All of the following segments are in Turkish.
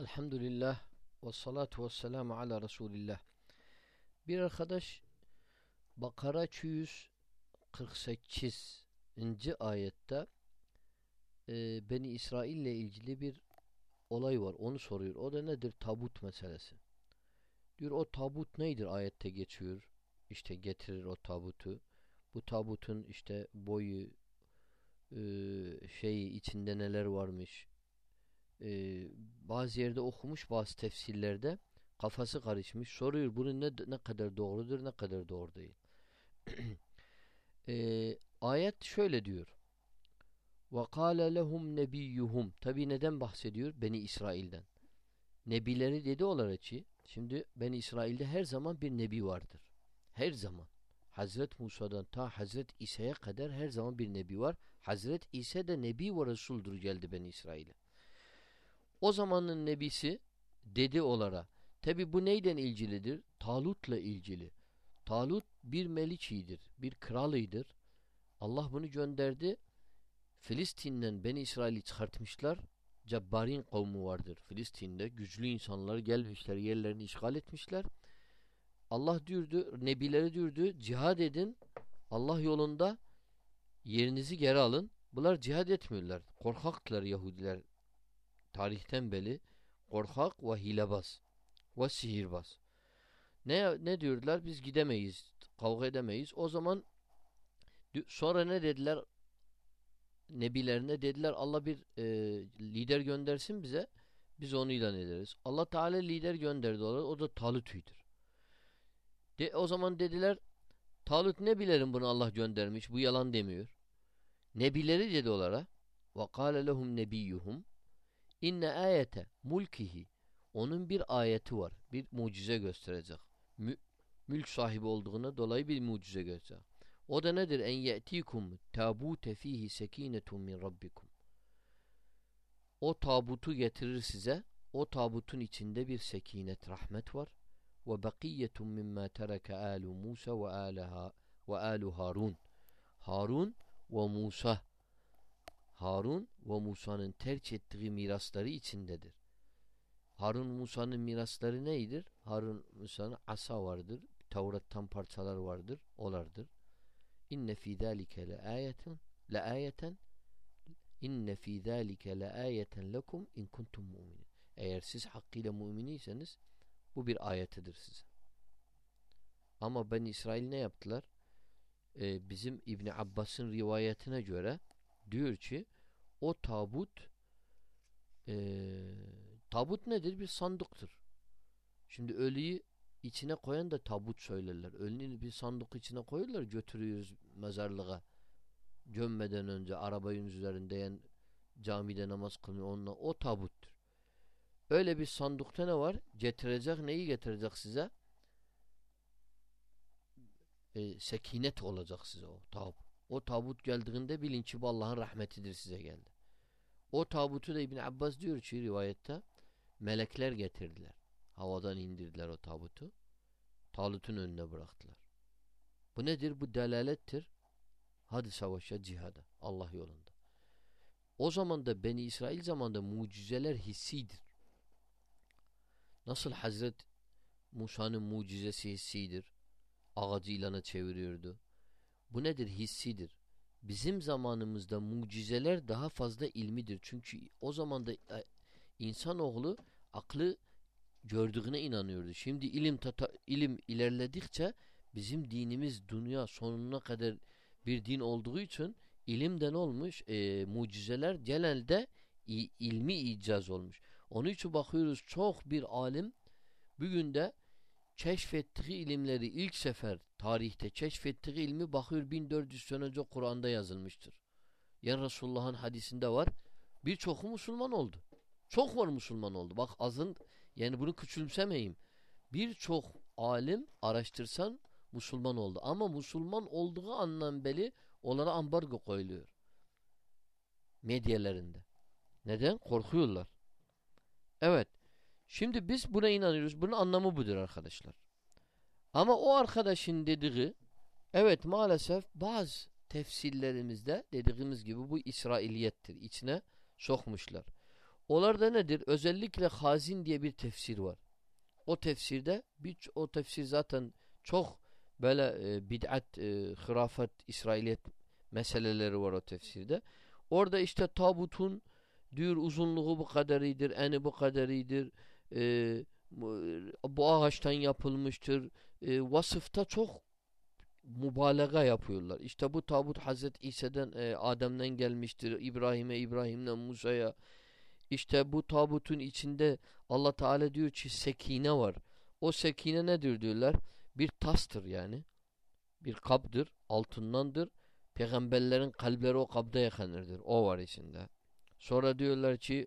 Elhamdülillah ve salatu ve selamu ala Resulillah. Bir arkadaş Bakara 248. ayette e, Beni İsrail ile ilgili bir olay var. Onu soruyor. O da nedir? Tabut meselesi. Diyor o tabut neydir? Ayette geçiyor. İşte getirir o tabutu. Bu tabutun işte boyu e, şeyi içinde neler varmış e, bazı yerde okumuş bazı tefsirlerde kafası karışmış. Soruyor bunun ne, ne kadar doğrudur ne kadar doğru değil. e, ayet şöyle diyor. وَقَالَ لَهُمْ نَبِيُّهُمْ Tabi neden bahsediyor? Beni İsrail'den. Nebileri dedi olarak ki şimdi Beni İsrail'de her zaman bir nebi vardır. Her zaman. Hazret Musa'dan ta Hazret İsa'ya kadar her zaman bir nebi var. Hazret İsa de nebi ve resuldur geldi Beni İsrail'e. O zamanın nebisi dedi olara. Tabi bu neyden ilgilidir? Talut'la ilgili. Talut bir melikidir, bir kralıydır. Allah bunu gönderdi. Filistin'den Beni İsrail'i çıkartmışlar. Cebbarin kavmi vardır Filistin'de. Güçlü insanlar gelmişler, yerlerini işgal etmişler. Allah diyordu, nebileri diyordu, cihad edin. Allah yolunda yerinizi geri alın. Bunlar cihad etmiyorlar. Korkaklar Yahudiler tarihten beri korkak ve hilebaz ve sihirbaz. Ne ne diyorlar? Biz gidemeyiz, kavga edemeyiz. O zaman sonra ne dediler? Nebilerine dediler Allah bir e, lider göndersin bize. Biz onu ilan ederiz. Allah Teala lider gönderdi olarak o da Talut'uydur. De, o zaman dediler Talut ne bilerim bunu Allah göndermiş. Bu yalan demiyor. Nebileri dedi onlara. Ve kâle lehum nebiyyuhum İnne ayete mulkihi onun bir ayeti var. Bir mucize gösterecek. Mü mülk sahibi olduğuna dolayı bir mucize gösterecek. O da nedir? En ye'tikum tabute fihi sekinetun min rabbikum. O tabutu getirir size. O tabutun içinde bir sekinet, rahmet var. Ve bakiyetun mimma tereke alu Musa ve alaha ve alu Harun. Harun ve Musa Harun ve Musa'nın terk ettiği mirasları içindedir. Harun Musa'nın mirasları neydir? Harun Musa'nın asa vardır. Tevrat'tan parçalar vardır. Olardır. İnne fî zâlike le âyeten le âyeten inne fî zâlike le âyeten lekum in kuntum mu'minin. Eğer siz hakkıyla müminiyseniz bu bir ayetidir size. Ama ben İsrail ne yaptılar? Ee, bizim İbni Abbas'ın rivayetine göre diyor ki o tabut e, tabut nedir? Bir sandıktır. Şimdi ölüyü içine koyan da tabut söylerler. Ölünü bir sandık içine koyuyorlar götürüyoruz mezarlığa. Gömmeden önce arabanın üzerinde yani camide namaz kılıyor onunla. O tabuttur. Öyle bir sandıkta ne var? Getirecek neyi getirecek size? E, sekinet olacak size o tabut. O tabut geldiğinde bilin ki bu Allah'ın rahmetidir size geldi. O tabutu da İbn Abbas diyor ki rivayette melekler getirdiler. Havadan indirdiler o tabutu. Talut'un önüne bıraktılar. Bu nedir? Bu delalettir. Hadi savaşa cihada. Allah yolunda. O zaman da Beni İsrail zamanında mucizeler hissidir. Nasıl Hazret Musa'nın mucizesi hissidir. Ağacı ilana çeviriyordu. Bu nedir? Hissidir. Bizim zamanımızda mucizeler daha fazla ilmidir. Çünkü o zaman da e, insanoğlu aklı gördüğüne inanıyordu. Şimdi ilim tata, ilim ilerledikçe bizim dinimiz dünya sonuna kadar bir din olduğu için ilimden olmuş e, mucizeler genelde ilmi icaz olmuş. Onun için bakıyoruz çok bir alim bugün de keşfettiği ilimleri ilk sefer tarihte keşfettiği ilmi bakıyor 1400 sene önce Kur'an'da yazılmıştır. Yani Resulullah'ın hadisinde var. Birçoku Müslüman oldu. Çok var Müslüman oldu. Bak azın yani bunu küçümsemeyim. Birçok alim araştırsan Müslüman oldu. Ama Müslüman olduğu andan beri onlara ambargo koyuluyor. Medyalarında. Neden? Korkuyorlar. Evet. Şimdi biz buna inanıyoruz. Bunun anlamı budur arkadaşlar. Ama o arkadaşın dediği evet maalesef bazı tefsirlerimizde dediğimiz gibi bu İsrailiyettir. İçine sokmuşlar. Onlarda nedir? Özellikle hazin diye bir tefsir var. O tefsirde bir o tefsir zaten çok böyle e, bid'at, e, hırafat, İsrailiyet meseleleri var o tefsirde. Orada işte tabutun diyor uzunluğu bu kadaridir, eni bu kadaridir, e, bu ağaçtan yapılmıştır. E, vasıfta çok mübalağa yapıyorlar. İşte bu tabut Hazreti İsa'dan, e, Adem'den gelmiştir. İbrahim'e, İbrahim'den Musa'ya. İşte bu tabutun içinde Allah Teala diyor ki sekine var. O sekine nedir diyorlar? Bir tastır yani. Bir kapdır, altındandır. Peygamberlerin kalpleri o kabda yakanırdır. O var içinde. Sonra diyorlar ki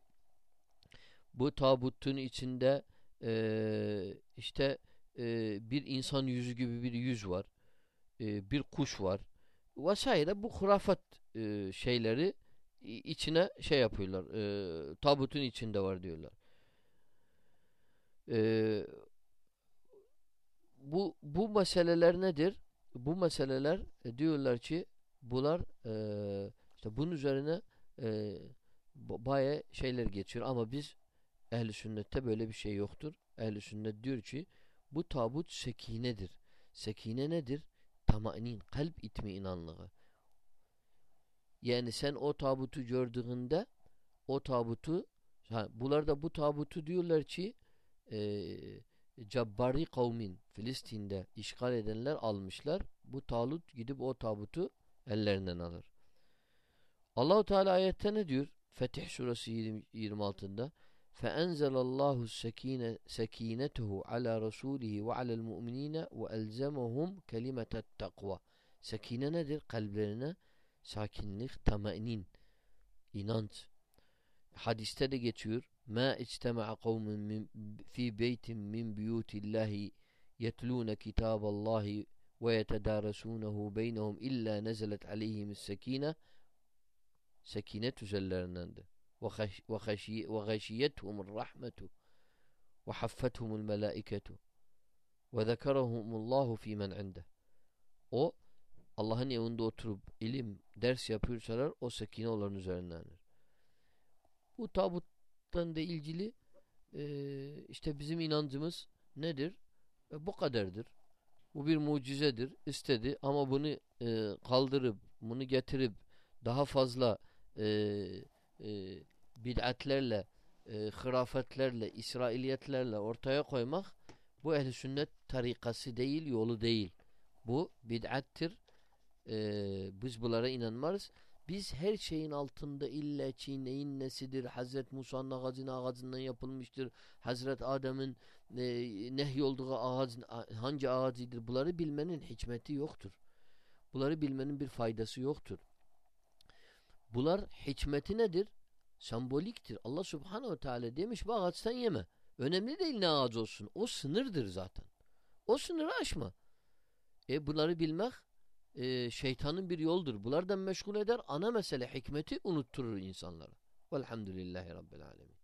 bu tabutun içinde e, işte e, bir insan yüzü gibi bir yüz var. E, bir kuş var. Vesaire bu hurafat e, şeyleri içine şey yapıyorlar. E, tabutun içinde var diyorlar. E, bu bu meseleler nedir? Bu meseleler e, diyorlar ki bunlar e, işte bunun üzerine e, baya şeyler geçiyor ama biz ehli sünnette böyle bir şey yoktur. Ehli sünnet diyor ki bu tabut sekinedir. Sekine nedir? Tamanin, kalp itminanlığı. Yani sen o tabutu gördüğünde o tabutu bunlar da bu tabutu diyorlar ki e, Cabbari kavmin Filistin'de işgal edenler almışlar. Bu talut gidip o tabutu ellerinden alır. Allahu Teala ayette ne diyor? Fetih suresi 26'da فأنزل الله السكينة سكينته على رسوله وعلى المؤمنين وألزمهم كلمة التقوى. سكينة نادر قلبنا ساكن لك تمأنين إنانت. حديث تدقيتور ما اجتمع قوم من في بيت من بيوت الله يتلون كتاب الله ويتدارسونه بينهم إلا نزلت عليهم السكينة. سكينة زلرناندر Sekinet üzerlerindendir. وَغَشِيَتْهُمُ الرَّحْمَةُ وَحَفَّتْهُمُ الْمَلَائِكَةُ وَذَكَرَهُمُ اللّٰهُ ف۪ي مَنْ عِنْدَهُ O Allah'ın evinde oturup ilim, ders yapıyorsalar o sekine onların üzerindendir. Bu tabuttan da ilgili e, işte bizim inancımız nedir? E, bu kadardır. Bu bir mucizedir. istedi ama bunu e, kaldırıp, bunu getirip daha fazla e, e, bid'atlerle, e, hırafetlerle, İsrailiyetlerle ortaya koymak bu ehli sünnet tarikası değil, yolu değil. Bu bid'attir. E, biz bunlara inanmarız. Biz her şeyin altında illa ki neyin nesidir, Hazret Musa'nın ağacın ağacından yapılmıştır, Hazret Adem'in e, nehyolduğu ağaç hangi ağacıdır bunları bilmenin hikmeti yoktur. Bunları bilmenin bir faydası yoktur. Bunlar hikmeti nedir? Semboliktir. Allah subhanehu teala demiş bu ağaçtan yeme. Önemli değil ne ağaç olsun. O sınırdır zaten. O sınırı aşma. E bunları bilmek e, şeytanın bir yoldur. Bunlardan meşgul eder. Ana mesele hikmeti unutturur insanlara. Velhamdülillahi Rabbil Alemin.